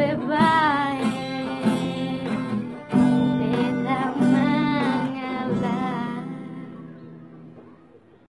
beba.